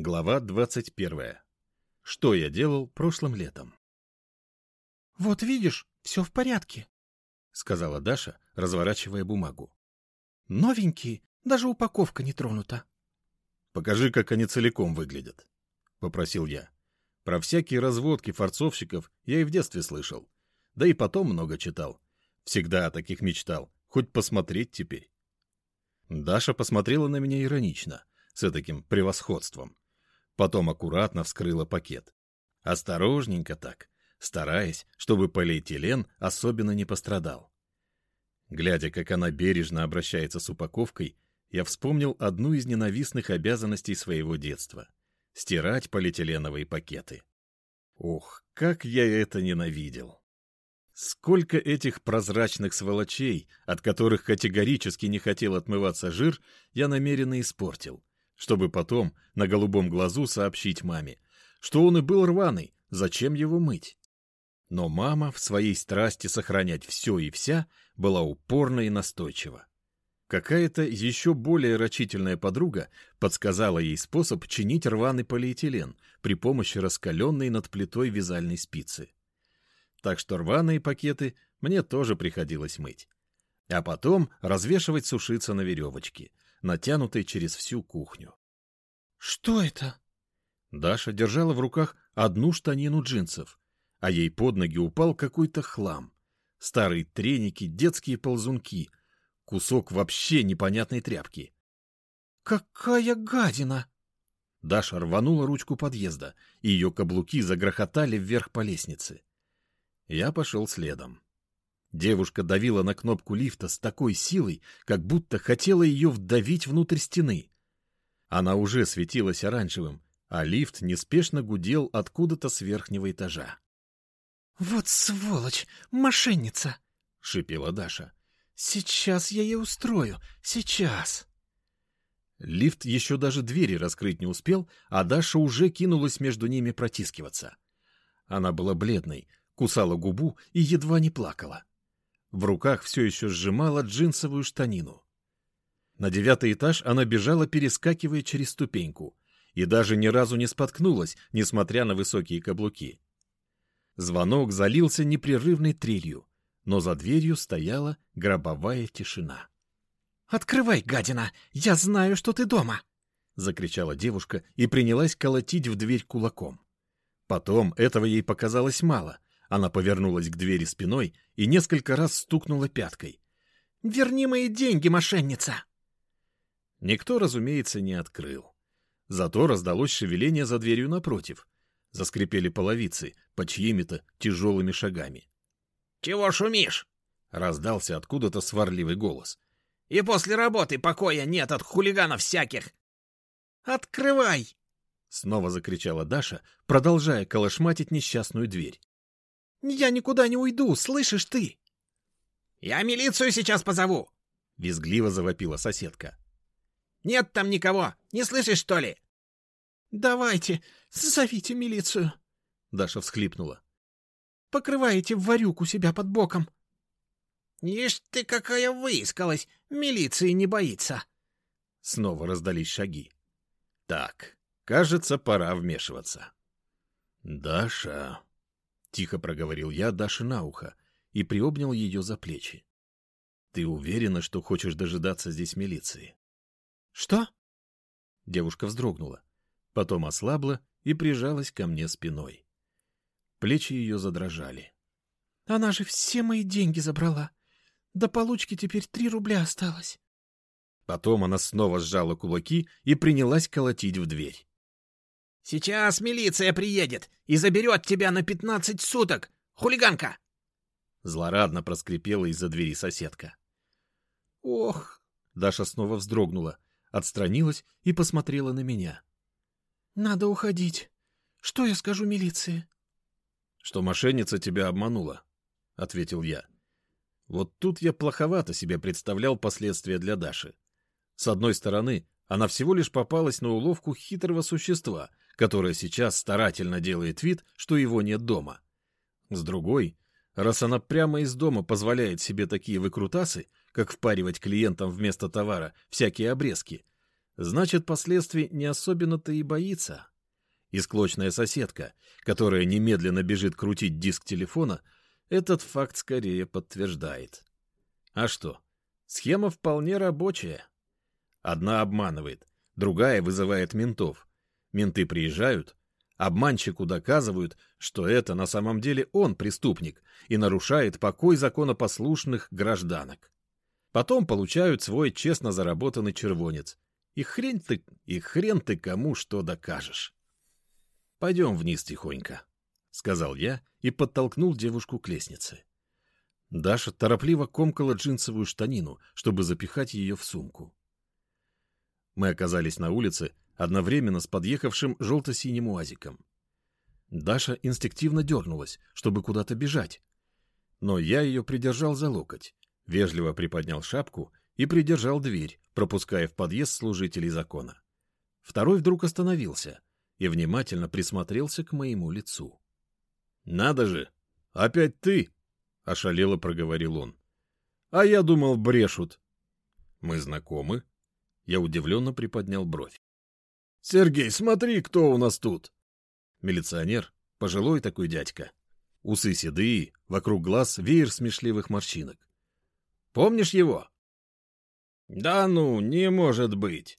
Глава 21. Что я делал прошлым летом? «Вот видишь, все в порядке», — сказала Даша, разворачивая бумагу. «Новенькие, даже упаковка не тронута». «Покажи, как они целиком выглядят», — попросил я. Про всякие разводки форцовщиков я и в детстве слышал. Да и потом много читал. Всегда о таких мечтал. Хоть посмотреть теперь. Даша посмотрела на меня иронично, с таким превосходством. Потом аккуратно вскрыла пакет. Осторожненько так, стараясь, чтобы полиэтилен особенно не пострадал. Глядя, как она бережно обращается с упаковкой, я вспомнил одну из ненавистных обязанностей своего детства — стирать полиэтиленовые пакеты. Ох, как я это ненавидел! Сколько этих прозрачных сволочей, от которых категорически не хотел отмываться жир, я намеренно испортил чтобы потом на голубом глазу сообщить маме, что он и был рваный, зачем его мыть. Но мама в своей страсти сохранять все и вся была упорна и настойчива. Какая-то еще более рачительная подруга подсказала ей способ чинить рваный полиэтилен при помощи раскаленной над плитой вязальной спицы. Так что рваные пакеты мне тоже приходилось мыть. А потом развешивать сушиться на веревочке, натянутой через всю кухню. «Что это?» Даша держала в руках одну штанину джинсов, а ей под ноги упал какой-то хлам. Старые треники, детские ползунки, кусок вообще непонятной тряпки. «Какая гадина!» Даша рванула ручку подъезда, и ее каблуки загрохотали вверх по лестнице. Я пошел следом. Девушка давила на кнопку лифта с такой силой, как будто хотела ее вдавить внутрь стены. Она уже светилась оранжевым, а лифт неспешно гудел откуда-то с верхнего этажа. «Вот сволочь! Мошенница!» — шипела Даша. «Сейчас я ей устрою! Сейчас!» Лифт еще даже двери раскрыть не успел, а Даша уже кинулась между ними протискиваться. Она была бледной, кусала губу и едва не плакала. В руках все еще сжимала джинсовую штанину. На девятый этаж она бежала, перескакивая через ступеньку, и даже ни разу не споткнулась, несмотря на высокие каблуки. Звонок залился непрерывной трелью, но за дверью стояла гробовая тишина. «Открывай, гадина! Я знаю, что ты дома!» — закричала девушка и принялась колотить в дверь кулаком. Потом этого ей показалось мало — она повернулась к двери спиной и несколько раз стукнула пяткой. «Верни мои деньги, мошенница!» Никто, разумеется, не открыл. Зато раздалось шевеление за дверью напротив. Заскрипели половицы под чьими-то тяжелыми шагами. «Чего шумишь?» — раздался откуда-то сварливый голос. «И после работы покоя нет от хулиганов всяких!» «Открывай!» — снова закричала Даша, продолжая колошматить несчастную дверь. Я никуда не уйду, слышишь ты? Я милицию сейчас позову, визгливо завопила соседка. Нет там никого, не слышишь, что ли? Давайте, зовите милицию, Даша всхлипнула. Покрываете варюк у себя под боком. Ишь ты какая выискалась, милиции не боится. Снова раздались шаги. Так, кажется, пора вмешиваться. Даша, — тихо проговорил я Даше на ухо и приобнял ее за плечи. «Ты уверена, что хочешь дожидаться здесь милиции?» «Что?» Девушка вздрогнула, потом ослабла и прижалась ко мне спиной. Плечи ее задрожали. «Она же все мои деньги забрала. До получки теперь три рубля осталось». Потом она снова сжала кулаки и принялась колотить в дверь. Сейчас милиция приедет и заберет тебя на пятнадцать суток, хулиганка!» Злорадно проскрипела из-за двери соседка. «Ох!» — Даша снова вздрогнула, отстранилась и посмотрела на меня. «Надо уходить. Что я скажу милиции?» «Что мошенница тебя обманула», — ответил я. Вот тут я плоховато себе представлял последствия для Даши. С одной стороны, она всего лишь попалась на уловку хитрого существа, которая сейчас старательно делает вид, что его нет дома. С другой, раз она прямо из дома позволяет себе такие выкрутасы, как впаривать клиентам вместо товара всякие обрезки, Значит, последствий не особенно-то и боится. И склочная соседка, которая немедленно бежит крутить диск телефона, этот факт скорее подтверждает. А что? Схема вполне рабочая. Одна обманывает, другая вызывает ментов. Менты приезжают, обманщику доказывают, что это на самом деле он преступник и нарушает покой законопослушных гражданок. Потом получают свой честно заработанный червонец. И хрен ты, и хрен ты кому что докажешь. Пойдем вниз тихонько, — сказал я и подтолкнул девушку к лестнице. Даша торопливо комкала джинсовую штанину, чтобы запихать ее в сумку. Мы оказались на улице одновременно с подъехавшим желто-синим уазиком. Даша инстинктивно дернулась, чтобы куда-то бежать. Но я ее придержал за локоть, вежливо приподнял шапку и придержал дверь, пропуская в подъезд служителей закона. Второй вдруг остановился и внимательно присмотрелся к моему лицу. — Надо же! Опять ты! — ошалело проговорил он. — А я думал, брешут. — Мы знакомы? Я удивленно приподнял бровь. — Сергей, смотри, кто у нас тут! Милиционер, пожилой такой дядька. Усы седые, вокруг глаз веер смешливых морщинок. — Помнишь его? — Да ну, не может быть!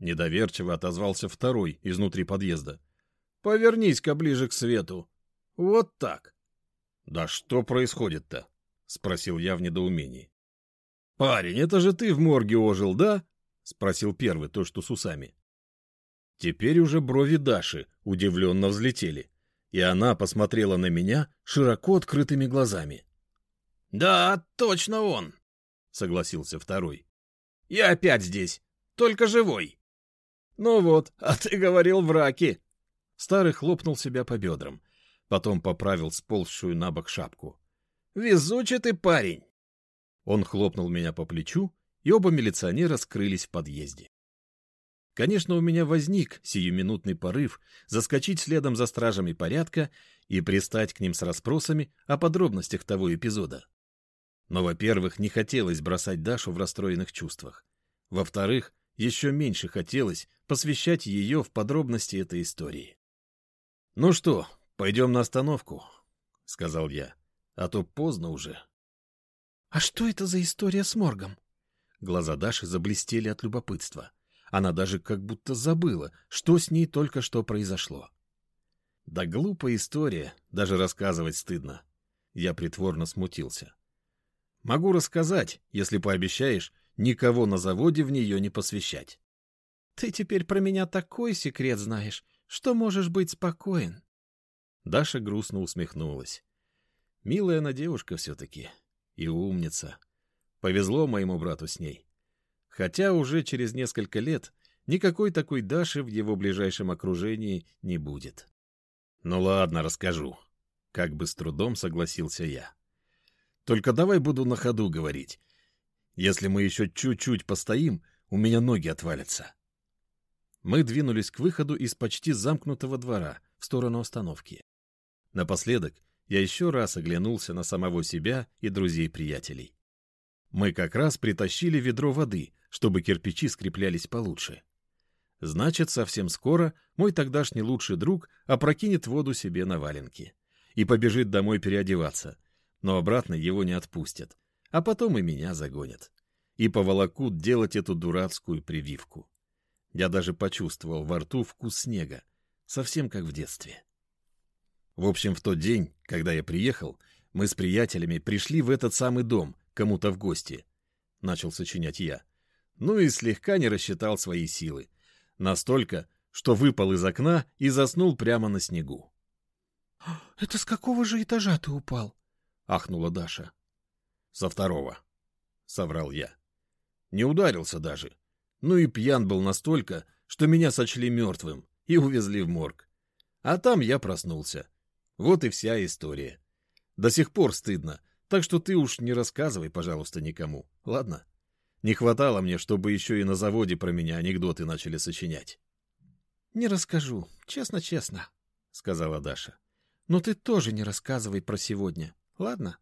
Недоверчиво отозвался второй изнутри подъезда. — Повернись-ка ближе к свету. Вот так. «Да что происходит-то?» — спросил я в недоумении. «Парень, это же ты в морге ожил, да?» — спросил первый, то, что с усами. Теперь уже брови Даши удивленно взлетели, и она посмотрела на меня широко открытыми глазами. «Да, точно он!» — согласился второй. «Я опять здесь, только живой!» «Ну вот, а ты говорил враки!» Старый хлопнул себя по бедрам, Потом поправил сползшую на бок шапку. «Везучий ты парень!» Он хлопнул меня по плечу, и оба милиционера скрылись в подъезде. Конечно, у меня возник сиюминутный порыв заскочить следом за стражами порядка и пристать к ним с расспросами о подробностях того эпизода. Но, во-первых, не хотелось бросать Дашу в расстроенных чувствах. Во-вторых, еще меньше хотелось посвящать ее в подробности этой истории. «Ну что, «Пойдем на остановку», — сказал я, — «а то поздно уже». «А что это за история с моргом?» Глаза Даши заблестели от любопытства. Она даже как будто забыла, что с ней только что произошло. Да глупая история, даже рассказывать стыдно. Я притворно смутился. Могу рассказать, если пообещаешь никого на заводе в нее не посвящать. Ты теперь про меня такой секрет знаешь, что можешь быть спокоен. Даша грустно усмехнулась. Милая она девушка все-таки. И умница. Повезло моему брату с ней. Хотя уже через несколько лет никакой такой Даши в его ближайшем окружении не будет. Ну ладно, расскажу. Как бы с трудом согласился я. Только давай буду на ходу говорить. Если мы еще чуть-чуть постоим, у меня ноги отвалятся. Мы двинулись к выходу из почти замкнутого двора в сторону остановки. Напоследок я еще раз оглянулся на самого себя и друзей-приятелей. Мы как раз притащили ведро воды, чтобы кирпичи скреплялись получше. Значит, совсем скоро мой тогдашний лучший друг опрокинет воду себе на валенки и побежит домой переодеваться, но обратно его не отпустят, а потом и меня загонят. И поволокут делать эту дурацкую прививку. Я даже почувствовал во рту вкус снега, совсем как в детстве. В общем, в тот день, когда я приехал, мы с приятелями пришли в этот самый дом, кому-то в гости. Начал сочинять я. Ну и слегка не рассчитал свои силы. Настолько, что выпал из окна и заснул прямо на снегу. — Это с какого же этажа ты упал? — ахнула Даша. — Со второго, — соврал я. Не ударился даже. Ну и пьян был настолько, что меня сочли мертвым и увезли в морг. А там я проснулся. Вот и вся история. До сих пор стыдно, так что ты уж не рассказывай, пожалуйста, никому, ладно? Не хватало мне, чтобы еще и на заводе про меня анекдоты начали сочинять. — Не расскажу, честно-честно, — сказала Даша. — Но ты тоже не рассказывай про сегодня, ладно?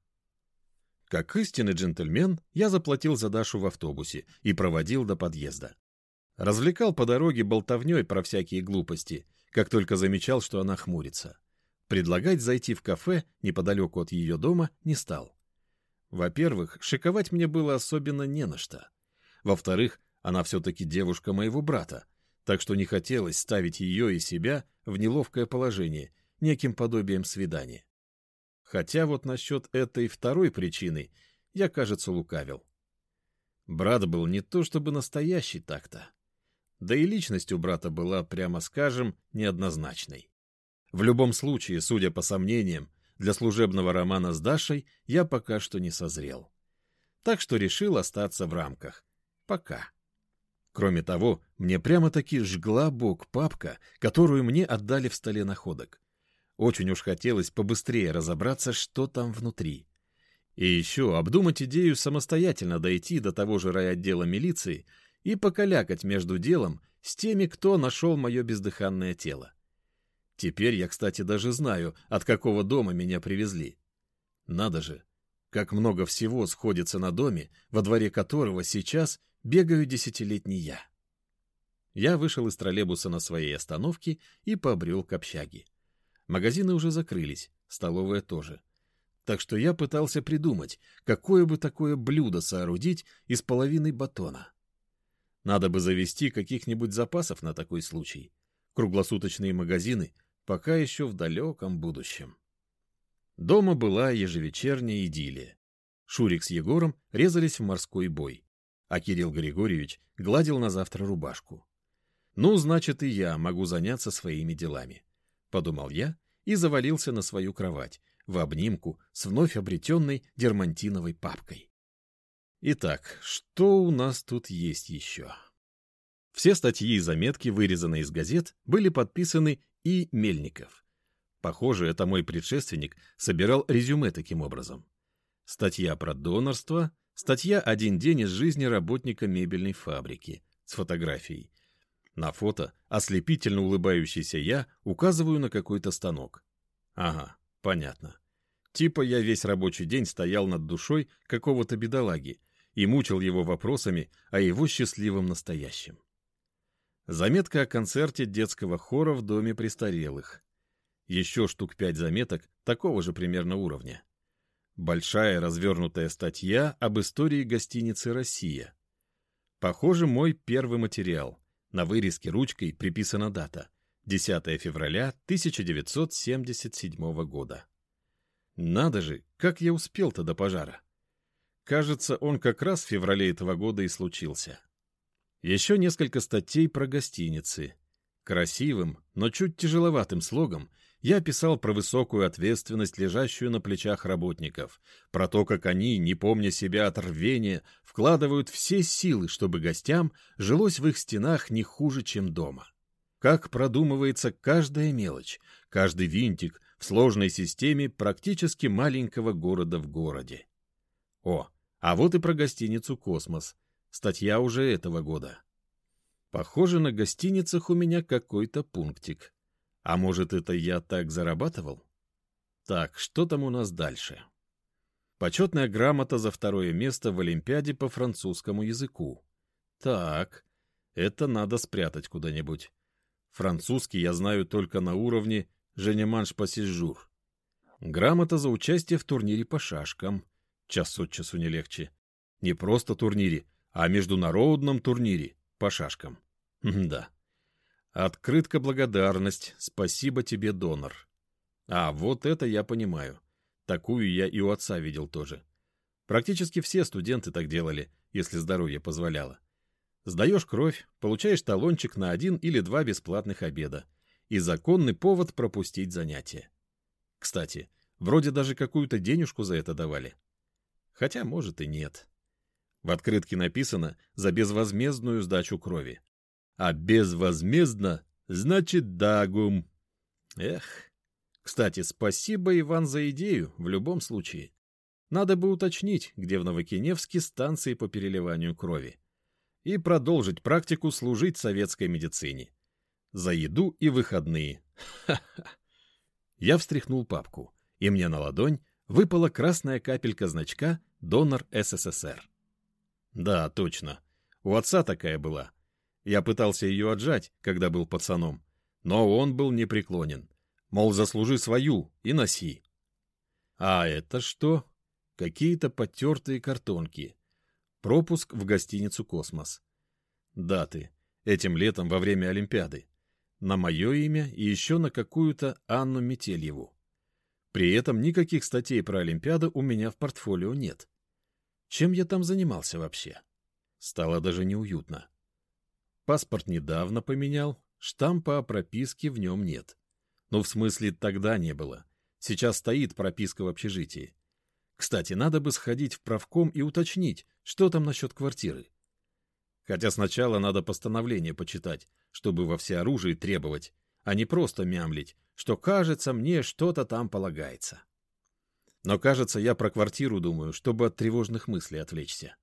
Как истинный джентльмен, я заплатил за Дашу в автобусе и проводил до подъезда. Развлекал по дороге болтовней про всякие глупости, как только замечал, что она хмурится. Предлагать зайти в кафе неподалеку от ее дома не стал. Во-первых, шиковать мне было особенно не на что. Во-вторых, она все-таки девушка моего брата, так что не хотелось ставить ее и себя в неловкое положение неким подобием свидания. Хотя вот насчет этой второй причины я, кажется, лукавил. Брат был не то чтобы настоящий так-то. Да и личность у брата была, прямо скажем, неоднозначной. В любом случае, судя по сомнениям, для служебного романа с Дашей я пока что не созрел. Так что решил остаться в рамках. Пока. Кроме того, мне прямо-таки жгла бок папка, которую мне отдали в столе находок. Очень уж хотелось побыстрее разобраться, что там внутри. И еще обдумать идею самостоятельно дойти до того же райотдела милиции и покалякать между делом с теми, кто нашел мое бездыханное тело. Теперь я, кстати, даже знаю, от какого дома меня привезли. Надо же, как много всего сходится на доме, во дворе которого сейчас бегаю десятилетний я. Я вышел из троллейбуса на своей остановке и побрел к общаге. Магазины уже закрылись, столовая тоже. Так что я пытался придумать, какое бы такое блюдо соорудить из половины батона. Надо бы завести каких-нибудь запасов на такой случай. Круглосуточные магазины — пока еще в далеком будущем. Дома была ежевечерняя идиллия. Шурик с Егором резались в морской бой, а Кирилл Григорьевич гладил на завтра рубашку. «Ну, значит, и я могу заняться своими делами», — подумал я и завалился на свою кровать в обнимку с вновь обретенной дермантиновой папкой. Итак, что у нас тут есть еще? Все статьи и заметки, вырезанные из газет, были подписаны и Мельников. Похоже, это мой предшественник собирал резюме таким образом. Статья про донорство, статья «Один день из жизни работника мебельной фабрики» с фотографией. На фото ослепительно улыбающийся я указываю на какой-то станок. Ага, понятно. Типа я весь рабочий день стоял над душой какого-то бедолаги и мучил его вопросами о его счастливом настоящем. Заметка о концерте детского хора в доме престарелых. Еще штук пять заметок такого же примерно уровня. Большая развернутая статья об истории гостиницы «Россия». Похоже, мой первый материал. На вырезке ручкой приписана дата. 10 февраля 1977 года. Надо же, как я успел-то до пожара. Кажется, он как раз в феврале этого года и случился. Еще несколько статей про гостиницы. Красивым, но чуть тяжеловатым слогом я писал про высокую ответственность, лежащую на плечах работников, про то, как они, не помня себя от рвения, вкладывают все силы, чтобы гостям жилось в их стенах не хуже, чем дома. Как продумывается каждая мелочь, каждый винтик в сложной системе практически маленького города в городе. О, а вот и про гостиницу «Космос», Статья уже этого года. Похоже, на гостиницах у меня какой-то пунктик. А может, это я так зарабатывал? Так, что там у нас дальше? Почетная грамота за второе место в Олимпиаде по французскому языку. Так, это надо спрятать куда-нибудь. Французский я знаю только на уровне «Женеманш пассижур». Грамота за участие в турнире по шашкам. Час от часу не легче. Не просто турнире, о международном турнире по шашкам. Да. Открытка благодарность. Спасибо тебе, донор. А, вот это я понимаю. Такую я и у отца видел тоже. Практически все студенты так делали, если здоровье позволяло. Сдаешь кровь, получаешь талончик на один или два бесплатных обеда и законный повод пропустить занятия. Кстати, вроде даже какую-то денежку за это давали. Хотя, может, и нет. В открытке написано «за безвозмездную сдачу крови». А безвозмездно значит дагум. Эх. Кстати, спасибо, Иван, за идею, в любом случае. Надо бы уточнить, где в Новокиневске станции по переливанию крови. И продолжить практику служить советской медицине. За еду и выходные. Ха-ха. Я встряхнул папку, и мне на ладонь выпала красная капелька значка «Донор СССР». Да, точно. У отца такая была. Я пытался ее отжать, когда был пацаном, но он был непреклонен. Мол, заслужи свою и носи. А это что? Какие-то потертые картонки. Пропуск в гостиницу «Космос». Даты. Этим летом во время Олимпиады. На мое имя и еще на какую-то Анну Метельеву. При этом никаких статей про Олимпиаду у меня в портфолио нет. Чем я там занимался вообще? Стало даже неуютно. Паспорт недавно поменял, штампа о прописке в нем нет. Ну, в смысле, тогда не было. Сейчас стоит прописка в общежитии. Кстати, надо бы сходить в правком и уточнить, что там насчет квартиры. Хотя сначала надо постановление почитать, чтобы во всеоружии требовать, а не просто мямлить, что, кажется, мне что-то там полагается. Но, кажется, я про квартиру думаю, чтобы от тревожных мыслей отвлечься.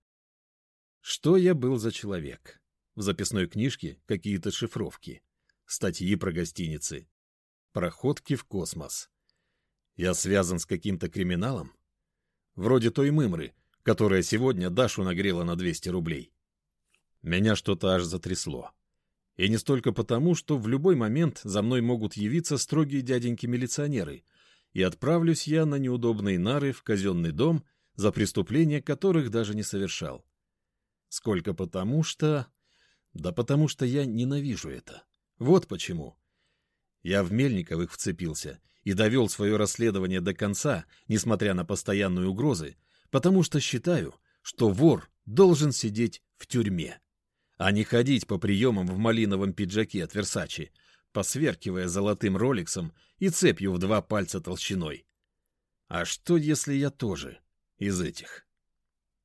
Что я был за человек? В записной книжке какие-то шифровки, статьи про гостиницы, проходки в космос. Я связан с каким-то криминалом? Вроде той мымры, которая сегодня Дашу нагрела на 200 рублей. Меня что-то аж затрясло. И не столько потому, что в любой момент за мной могут явиться строгие дяденьки-милиционеры, и отправлюсь я на неудобные нары в казенный дом, за преступления которых даже не совершал. Сколько потому что... Да потому что я ненавижу это. Вот почему. Я в Мельниковых вцепился и довел свое расследование до конца, несмотря на постоянные угрозы, потому что считаю, что вор должен сидеть в тюрьме, а не ходить по приемам в малиновом пиджаке от Версачи, посверкивая золотым роликсом и цепью в два пальца толщиной. А что, если я тоже из этих?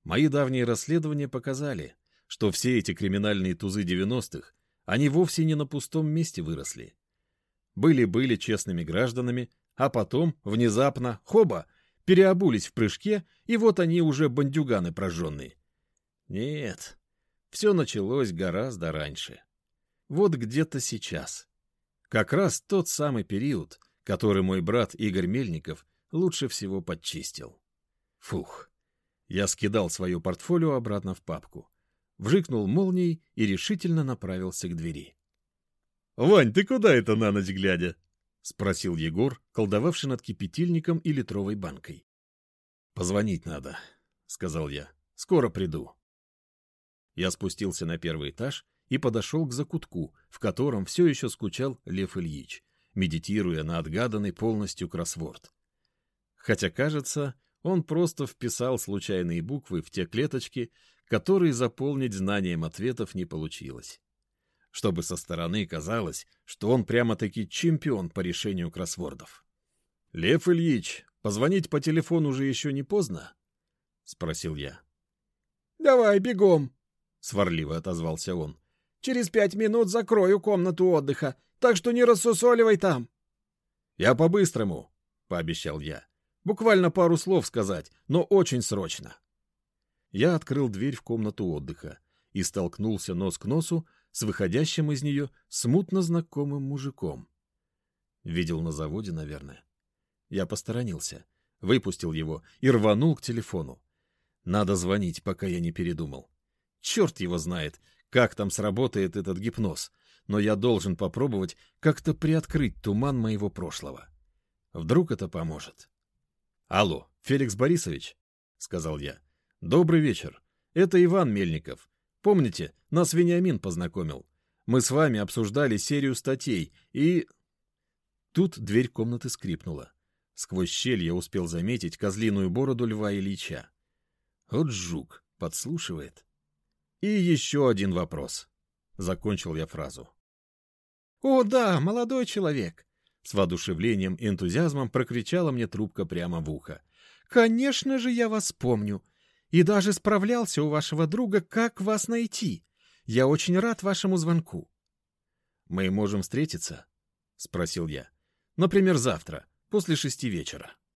Мои давние расследования показали, что все эти криминальные тузы 90-х, они вовсе не на пустом месте выросли. Были-были честными гражданами, а потом, внезапно, хоба, переобулись в прыжке, и вот они уже бандюганы прожженные. Нет, все началось гораздо раньше. Вот где-то сейчас. Как раз тот самый период, который мой брат Игорь Мельников лучше всего подчистил. Фух. Я скидал свое портфолио обратно в папку вжикнул молнией и решительно направился к двери. — Вань, ты куда это на ночь глядя? — спросил Егор, колдовавший над кипятильником и литровой банкой. — Позвонить надо, — сказал я. — Скоро приду. Я спустился на первый этаж и подошел к закутку, в котором все еще скучал Лев Ильич, медитируя на отгаданный полностью кроссворд. Хотя, кажется, он просто вписал случайные буквы в те клеточки, которые заполнить знанием ответов не получилось. Чтобы со стороны казалось, что он прямо-таки чемпион по решению кроссвордов. — Лев Ильич, позвонить по телефону уже еще не поздно? — спросил я. — Давай, бегом, — сварливо отозвался он. — Через пять минут закрою комнату отдыха, так что не рассусоливай там. — Я по-быстрому, — пообещал я. — Буквально пару слов сказать, но очень срочно. — я открыл дверь в комнату отдыха и столкнулся нос к носу с выходящим из нее смутно знакомым мужиком. Видел на заводе, наверное. Я посторонился, выпустил его и рванул к телефону. Надо звонить, пока я не передумал. Черт его знает, как там сработает этот гипноз, но я должен попробовать как-то приоткрыть туман моего прошлого. Вдруг это поможет. — Алло, Феликс Борисович, — сказал я. «Добрый вечер. Это Иван Мельников. Помните, нас Вениамин познакомил. Мы с вами обсуждали серию статей, и...» Тут дверь комнаты скрипнула. Сквозь щель я успел заметить козлиную бороду Льва Ильича. Вот жук, подслушивает. «И еще один вопрос», — закончил я фразу. «О, да, молодой человек!» С воодушевлением и энтузиазмом прокричала мне трубка прямо в ухо. «Конечно же я вас помню и даже справлялся у вашего друга, как вас найти. Я очень рад вашему звонку. — Мы можем встретиться? — спросил я. — Например, завтра, после шести вечера. —